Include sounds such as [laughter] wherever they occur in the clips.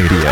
Radio.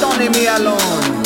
Not only me alone.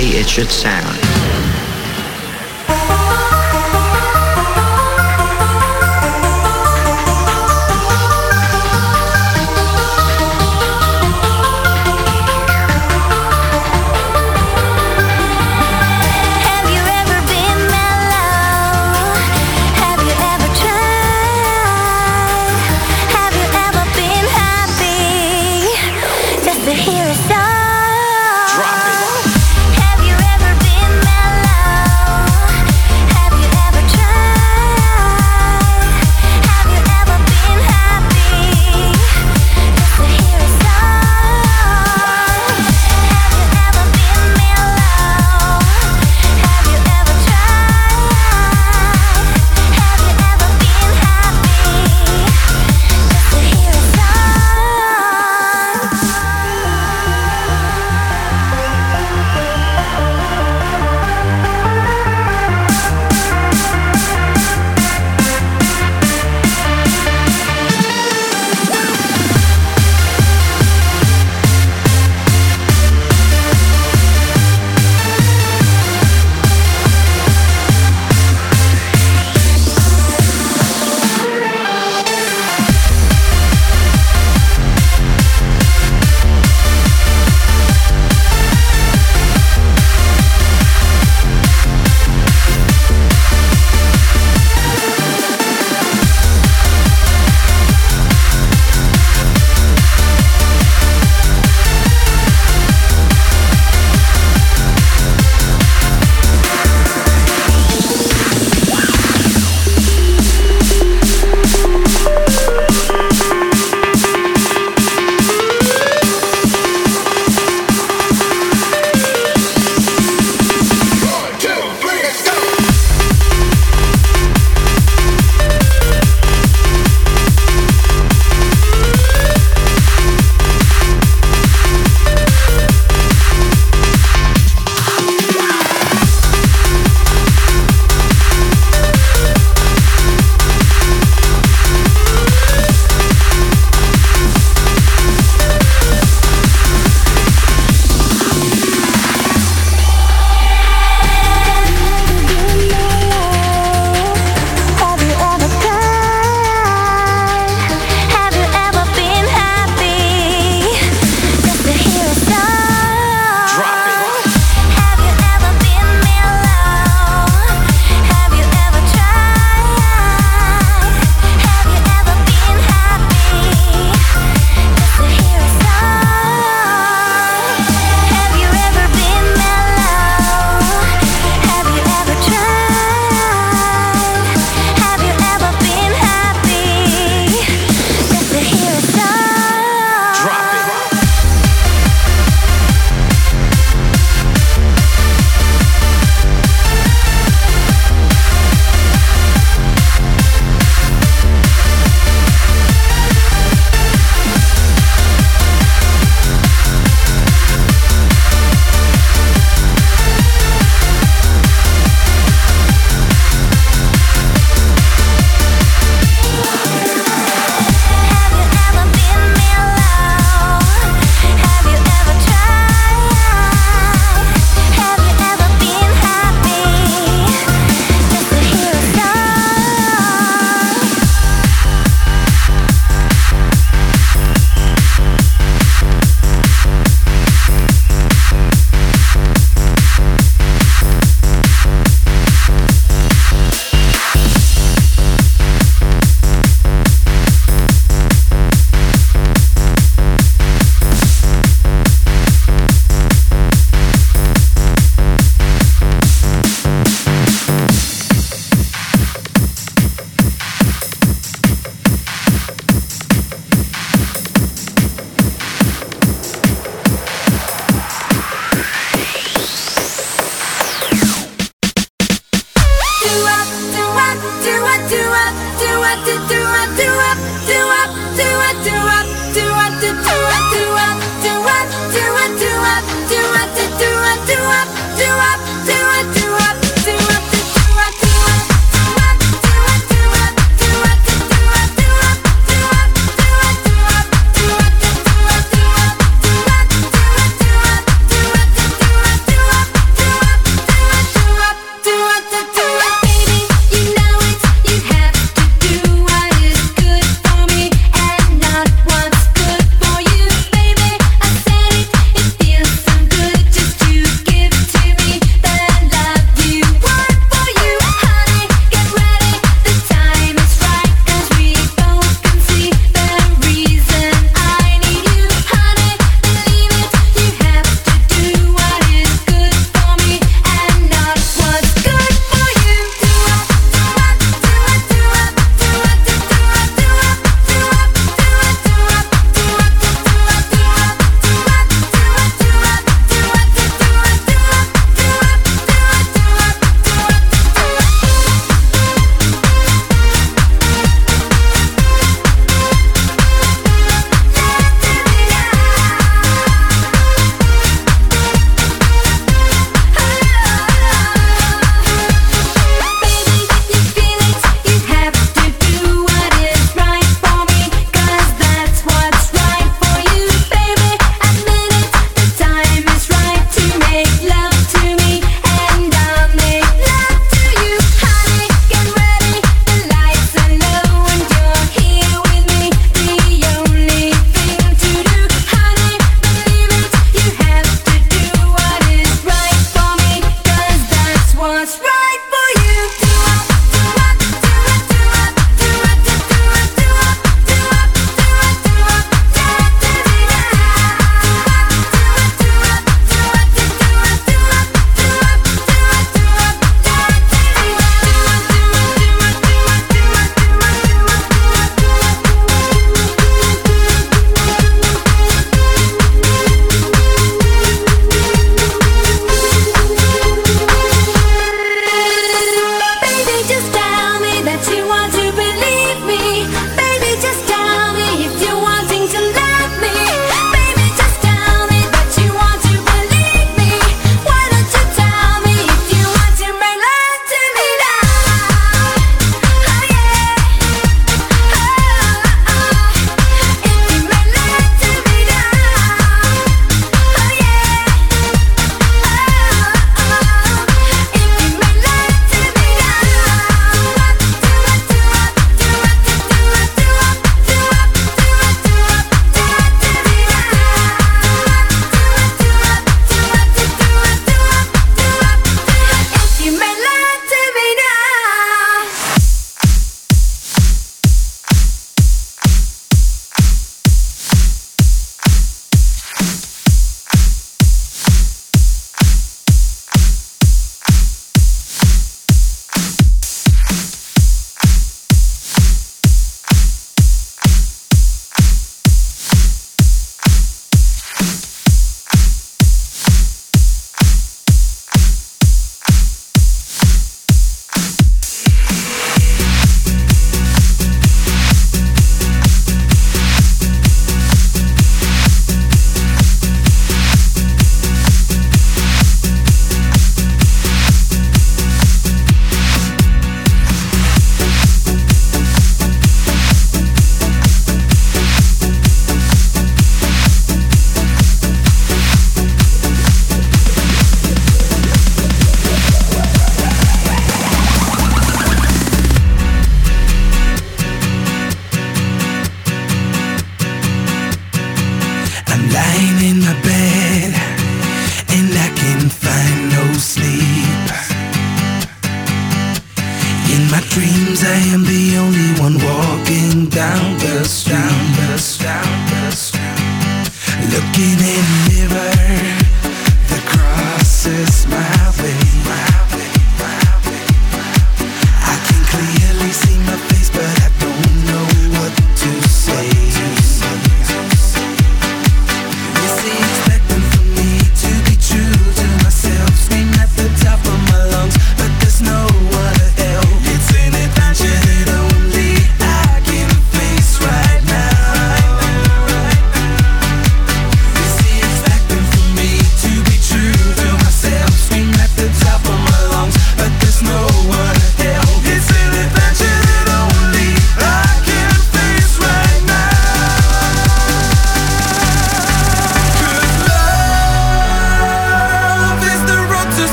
Way it should sound.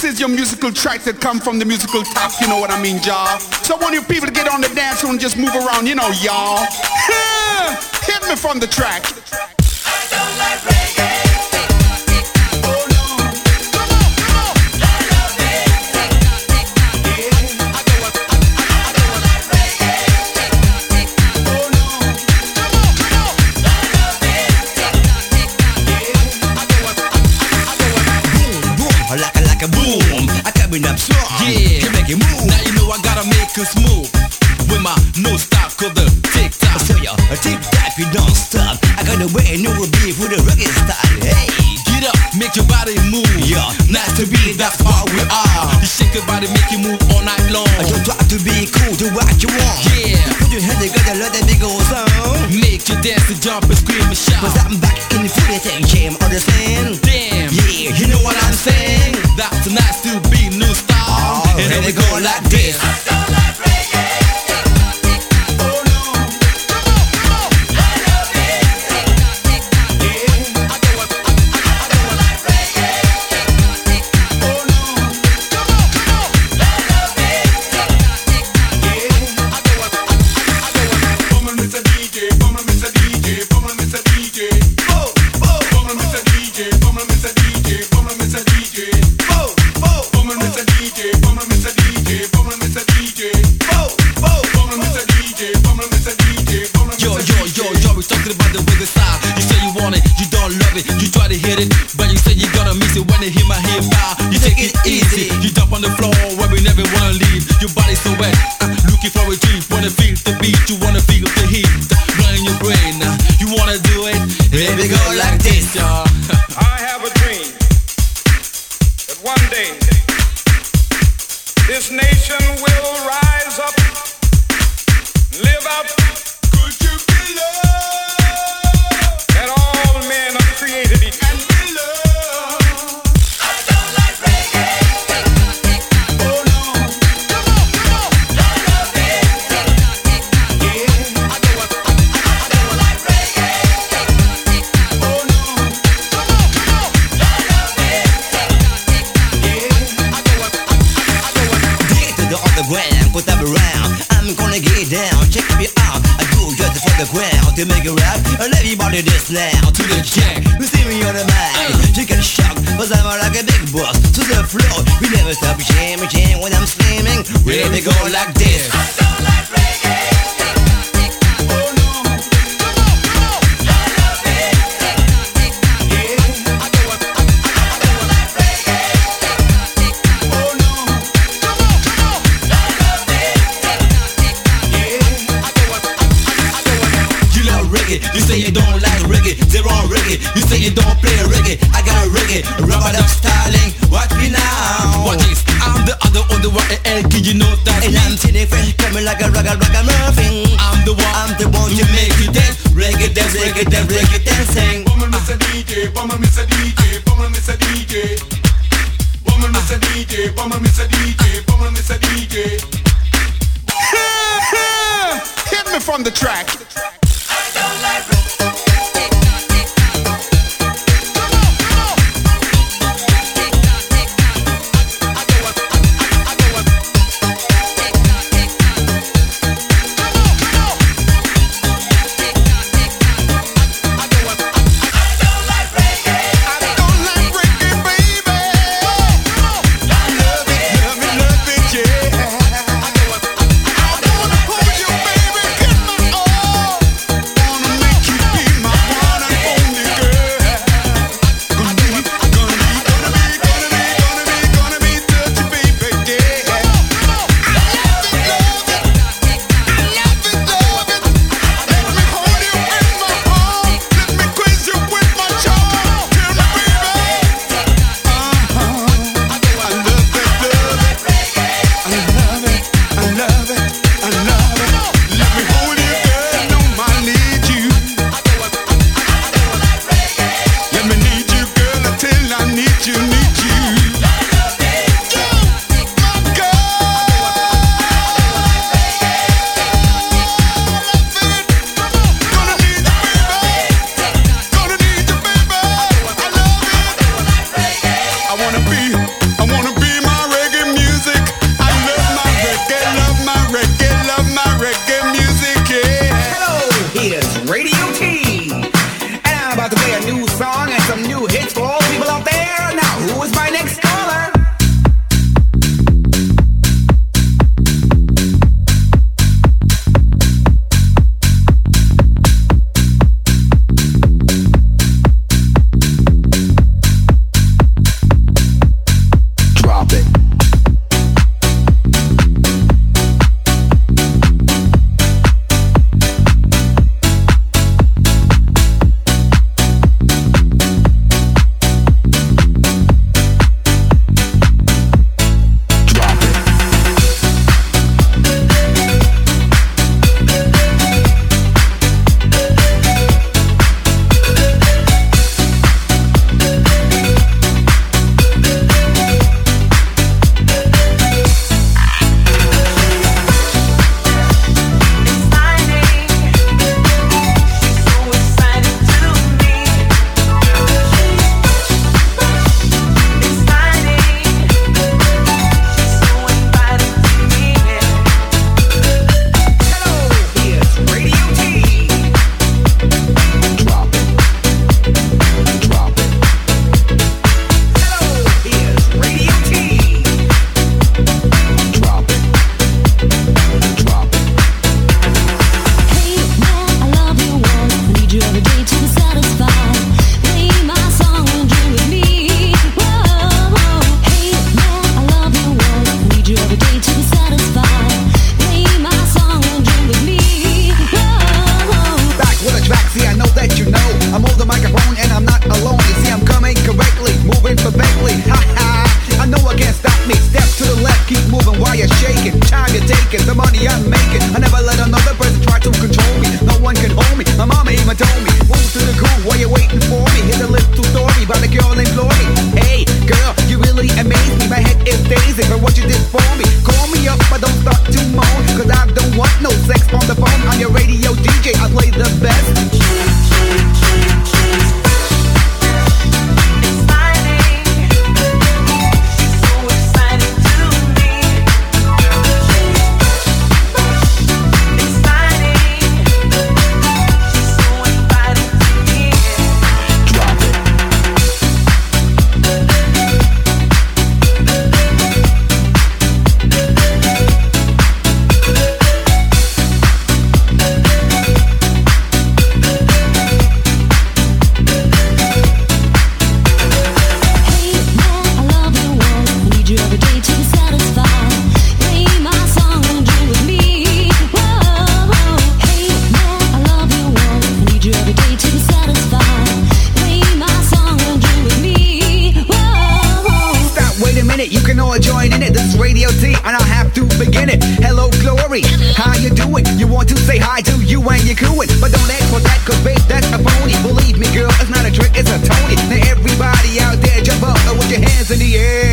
This is your musical tracks that come from the musical top, you know what I mean, y'all? So I want you people to get on the dance floor and just move around, you know, y'all. [laughs] Hit me from the track. Boom. I coming up strong. Yeah, you make it move. Now you know I gotta make us move. With my no stop, cause the tick tock. So ya, a tick tock, you don't stop. I got a way new beef with a rugged style. Hey, get up, make your body move. Yeah, nice to be, that's how we are. You shake your body, make you move all night long. Don't try to be cool, do what you want. Yeah, put your head together, let that big old sound. Make you dance and jump and scream and shout. Cause I'm back in the footy thing, Jam, understand? Damn, yeah, you know what I'm saying? That's nice to be new style. Oh, and here we go like this. To the floor, we never stop jamming, jam when I'm slamming. Let me go like this. You want to say hi to you and you're cooing, but don't ask for that, cause babe, that's a phony. Believe me, girl, it's not a trick, it's a Tony. Now everybody out there, jump up and with your hands in the air.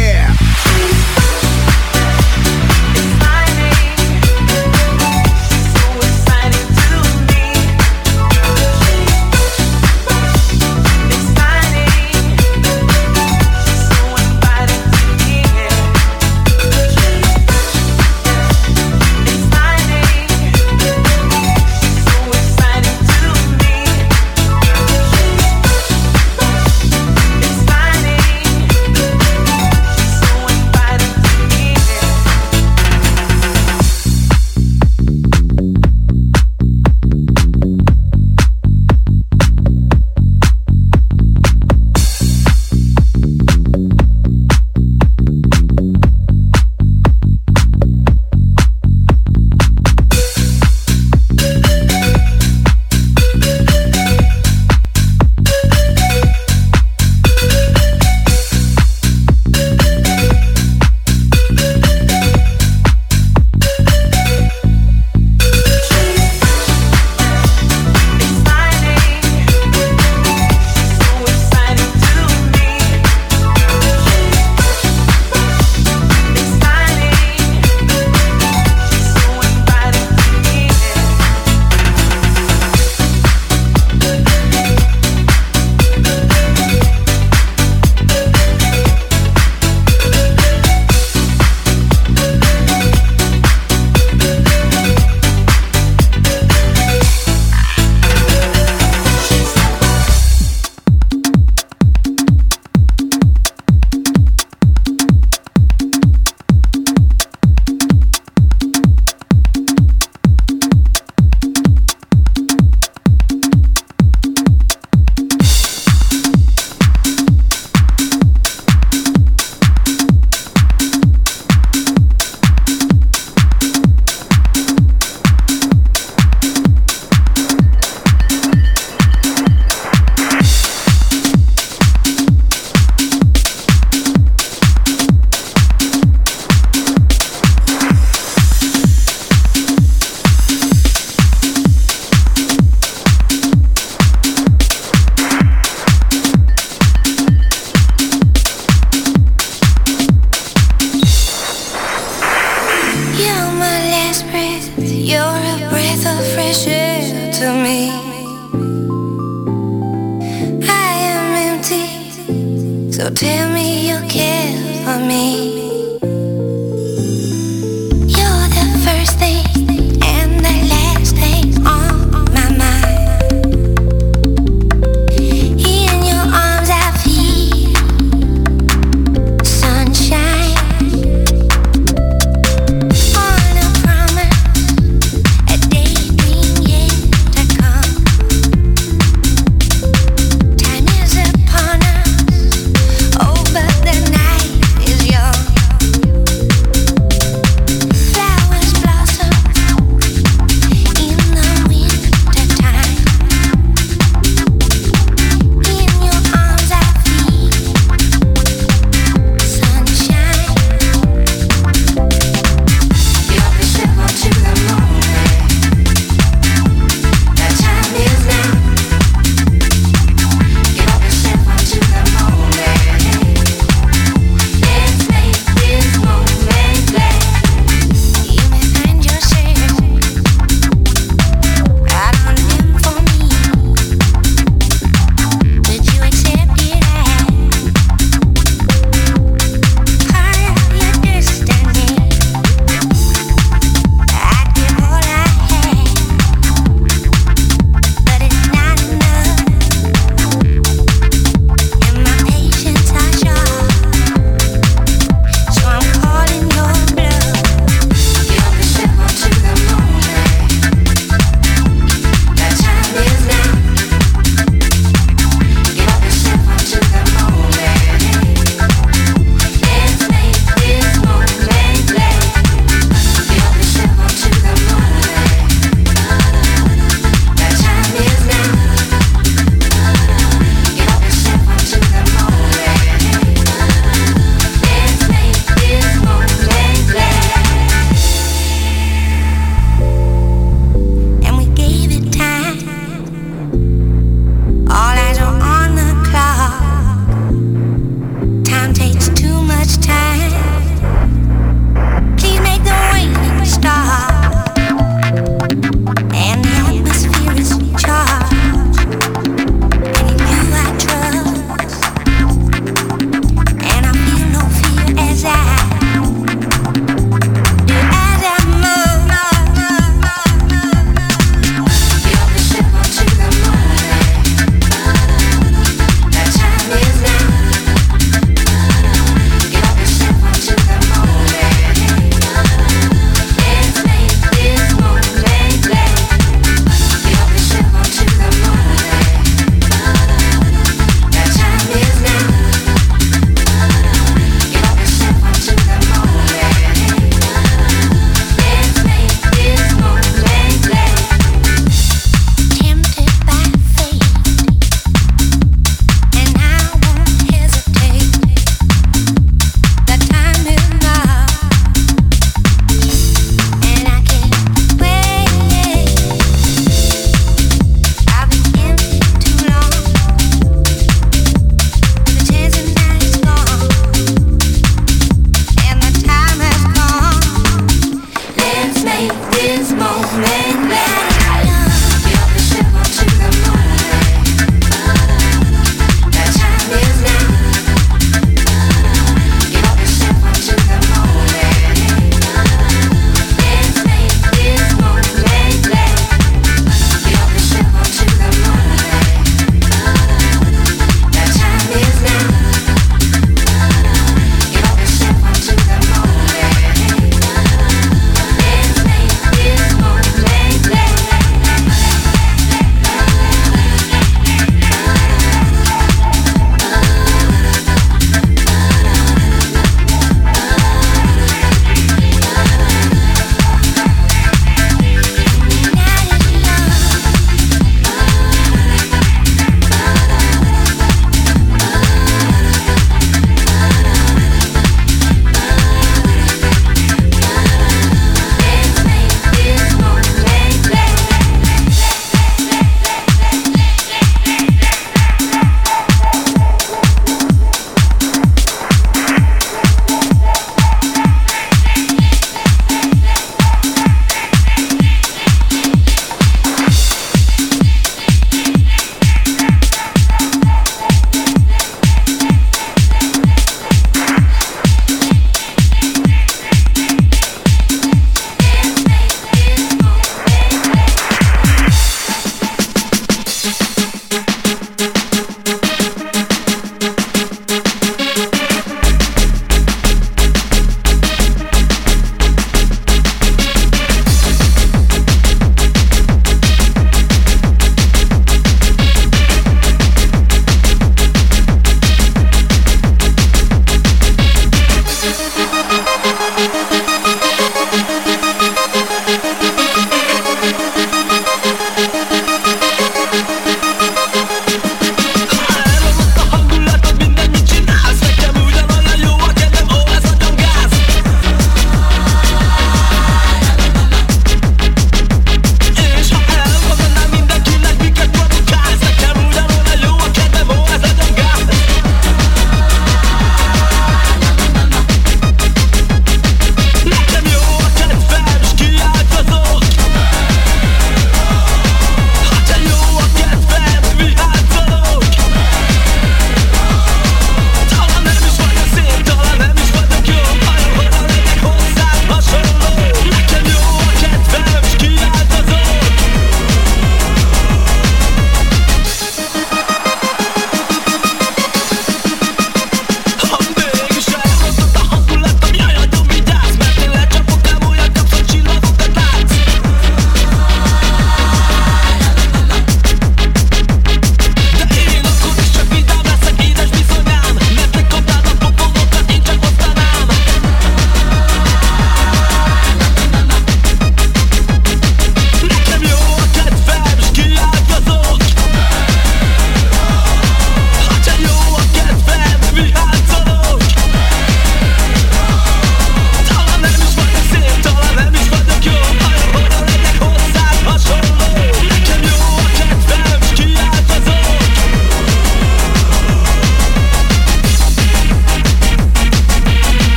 So tell me you care for me.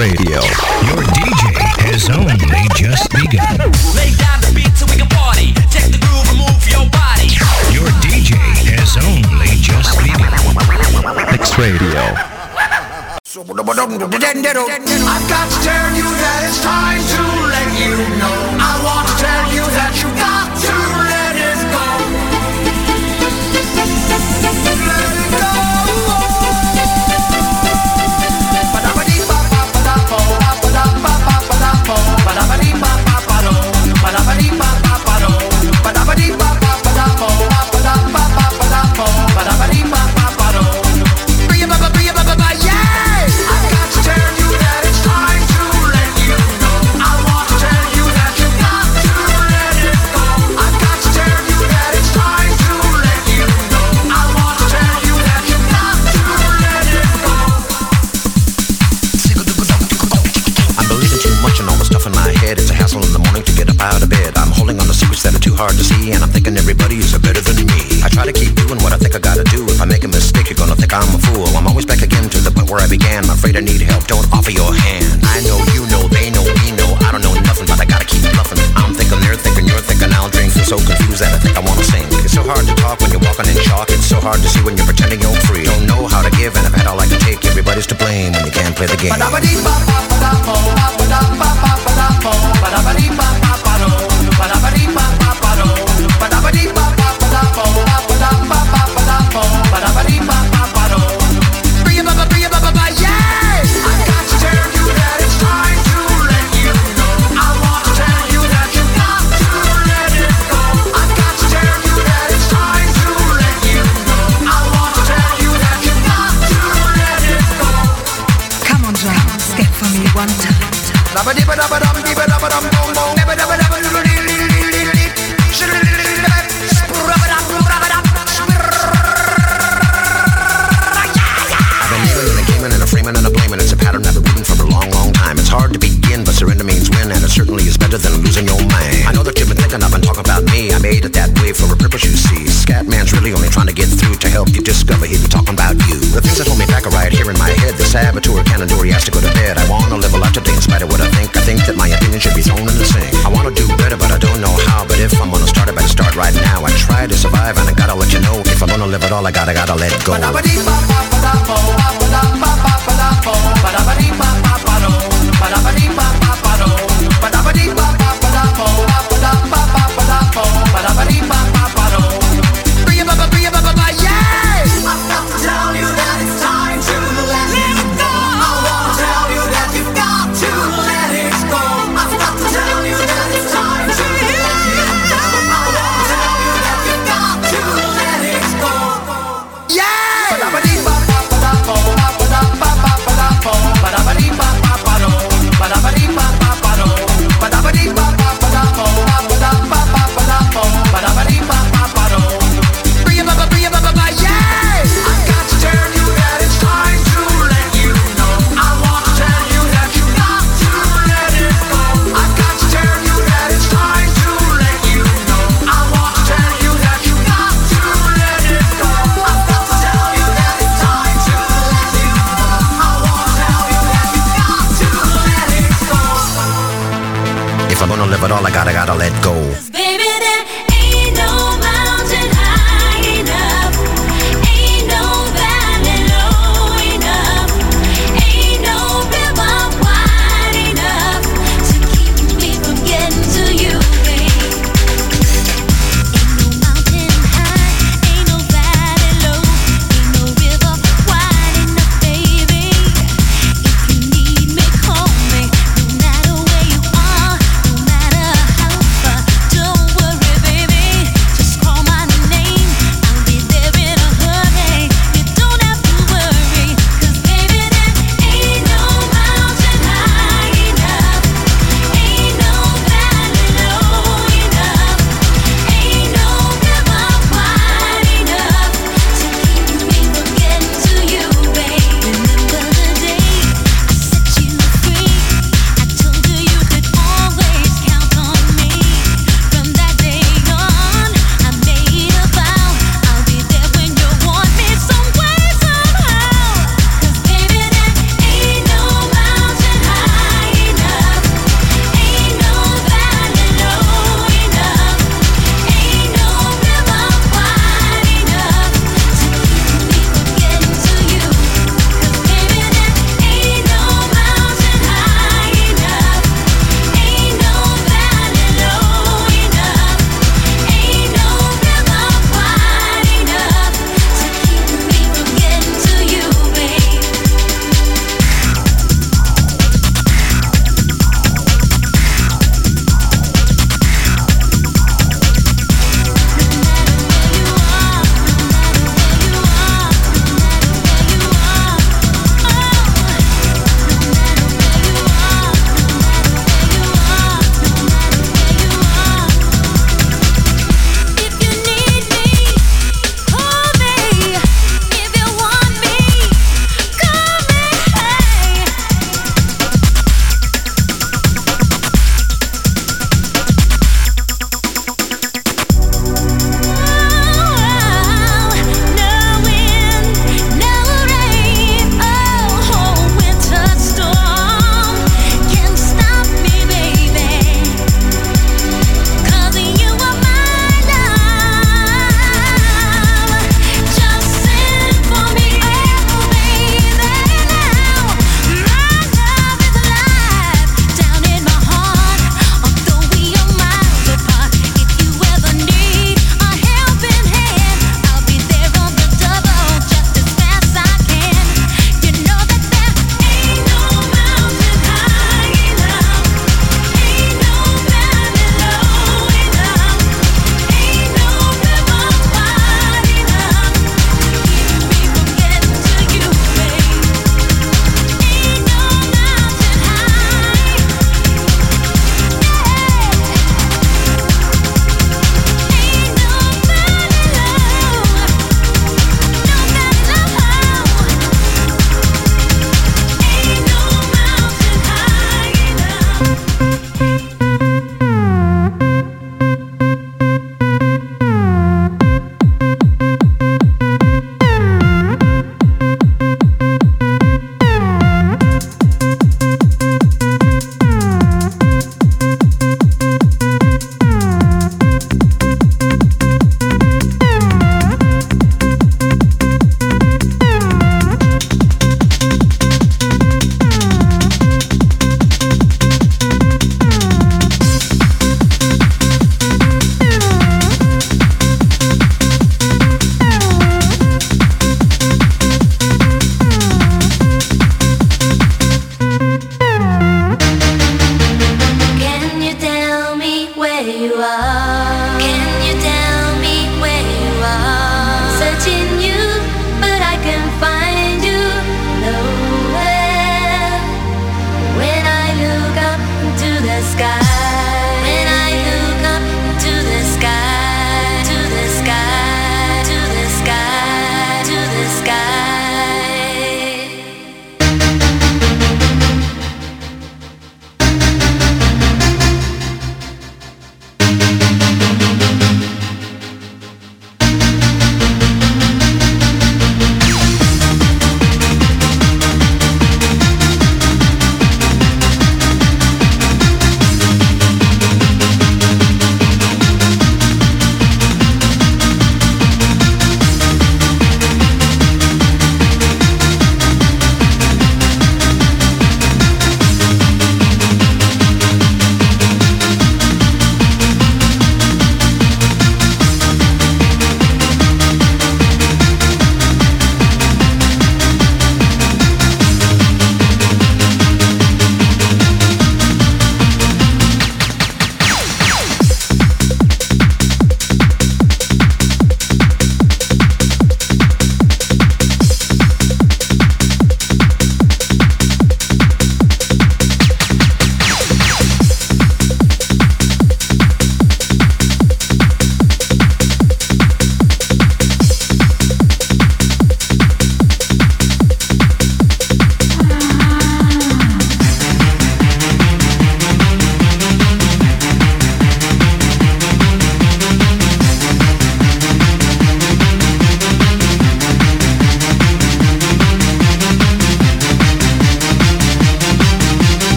Radio. Your DJ has only just begun. Lay down the beat so we can party. Take the groove, and move your body. Your DJ has only just begun. X Radio. again. Help you discover he'd be talking about you. The things that hold me back are right here in my head. The saboteur he has to go to bed. I wanna live a life today in spite of what I think. I think that my opinion should be thrown in the sink. I wanna do better, but I don't know how. But if I'm gonna start, I better start right now. I try to survive, and I gotta let you know. If I'm gonna live it all, I gotta, gotta let go.